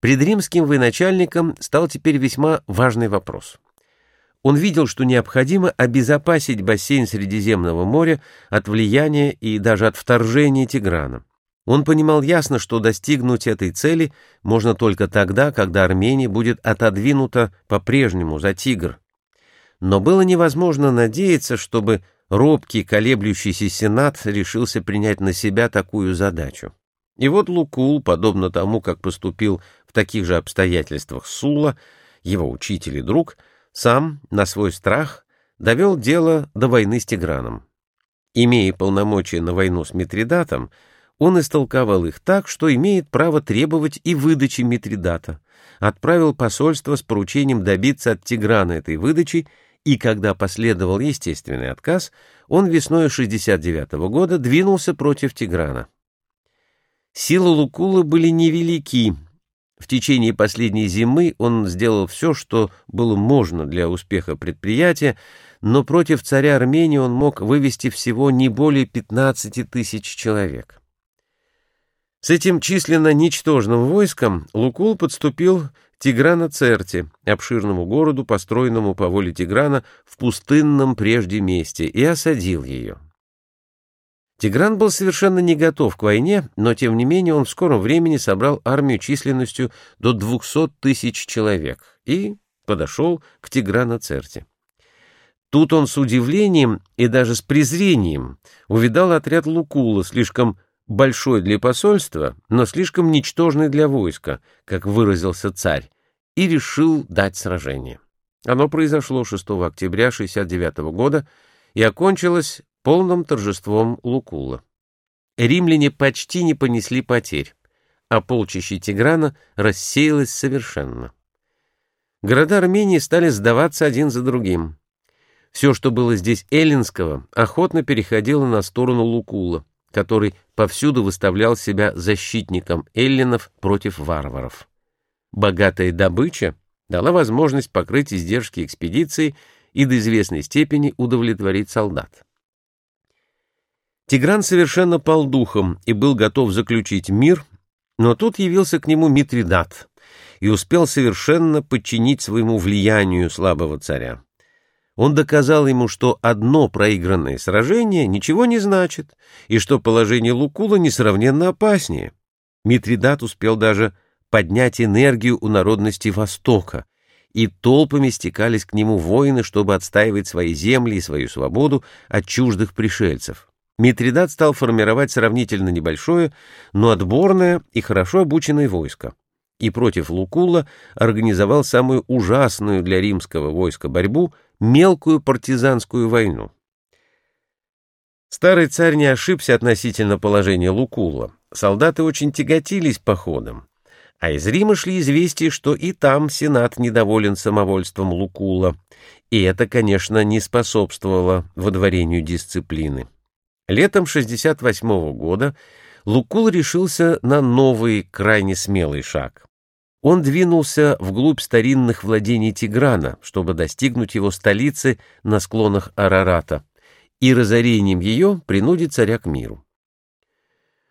Пред римским военачальником стал теперь весьма важный вопрос. Он видел, что необходимо обезопасить бассейн Средиземного моря от влияния и даже от вторжения Тиграна. Он понимал ясно, что достигнуть этой цели можно только тогда, когда Армения будет отодвинута по-прежнему за Тигр. Но было невозможно надеяться, чтобы робкий колеблющийся сенат решился принять на себя такую задачу. И вот Лукул, подобно тому, как поступил в таких же обстоятельствах Сула, его учитель и друг, сам, на свой страх, довел дело до войны с Тиграном. Имея полномочия на войну с Митридатом, он истолковал их так, что имеет право требовать и выдачи Митридата, отправил посольство с поручением добиться от Тиграна этой выдачи, и когда последовал естественный отказ, он весной 69 -го года двинулся против Тиграна. Силы Лукула были невелики. В течение последней зимы он сделал все, что было можно для успеха предприятия, но против царя Армении он мог вывести всего не более 15 тысяч человек. С этим численно ничтожным войском Лукул подступил к Тиграна-Церте, обширному городу, построенному по воле Тиграна в пустынном прежде месте, и осадил ее. Тигран был совершенно не готов к войне, но тем не менее он в скором времени собрал армию численностью до 200 тысяч человек и подошел к Тиграна-Церте. Тут он с удивлением и даже с презрением увидал отряд Лукула, слишком большой для посольства, но слишком ничтожный для войска, как выразился царь, и решил дать сражение. Оно произошло 6 октября 69 года и окончилось полным торжеством Лукула. Римляне почти не понесли потерь, а полчище Тиграна рассеялось совершенно. Города Армении стали сдаваться один за другим. Все, что было здесь эллинского, охотно переходило на сторону Лукула, который повсюду выставлял себя защитником эллинов против варваров. Богатая добыча дала возможность покрыть издержки экспедиции и до известной степени удовлетворить солдат. Тигран совершенно пал духом и был готов заключить мир, но тут явился к нему Митридат и успел совершенно подчинить своему влиянию слабого царя. Он доказал ему, что одно проигранное сражение ничего не значит, и что положение Лукула несравненно опаснее. Митридат успел даже поднять энергию у народности Востока, и толпами стекались к нему воины, чтобы отстаивать свои земли и свою свободу от чуждых пришельцев. Митридат стал формировать сравнительно небольшое, но отборное и хорошо обученное войско, и против Лукула организовал самую ужасную для римского войска борьбу — мелкую партизанскую войну. Старый царь не ошибся относительно положения Лукула. Солдаты очень тяготились походом, а из Рима шли известия, что и там Сенат недоволен самовольством Лукула, и это, конечно, не способствовало водворению дисциплины. Летом 68 -го года Лукул решился на новый, крайне смелый шаг. Он двинулся вглубь старинных владений Тиграна, чтобы достигнуть его столицы на склонах Арарата, и разорением ее принудить царя к миру.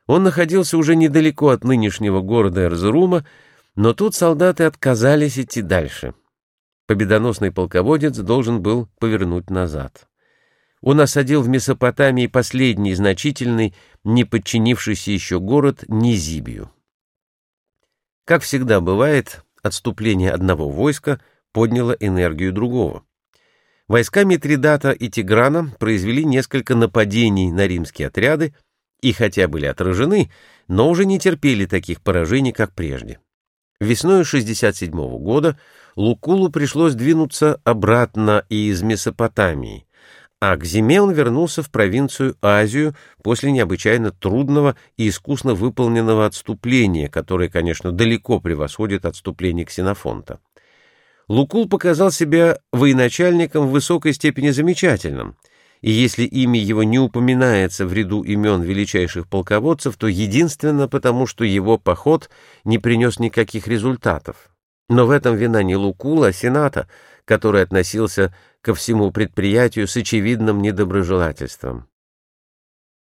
Он находился уже недалеко от нынешнего города Эрзурума, но тут солдаты отказались идти дальше. Победоносный полководец должен был повернуть назад он осадил в Месопотамии последний значительный, не подчинившийся еще город Низибию. Как всегда бывает, отступление одного войска подняло энергию другого. Войска Митридата и Тиграна произвели несколько нападений на римские отряды и хотя были отражены, но уже не терпели таких поражений, как прежде. Весной 67 года Лукулу пришлось двинуться обратно из Месопотамии, а к зиме он вернулся в провинцию Азию после необычайно трудного и искусно выполненного отступления, которое, конечно, далеко превосходит отступление Ксенофонта. Лукул показал себя военачальником в высокой степени замечательным, и если имя его не упоминается в ряду имен величайших полководцев, то единственно потому, что его поход не принес никаких результатов. Но в этом вина не Лукула, а Сената, который относился ко всему предприятию с очевидным недоброжелательством.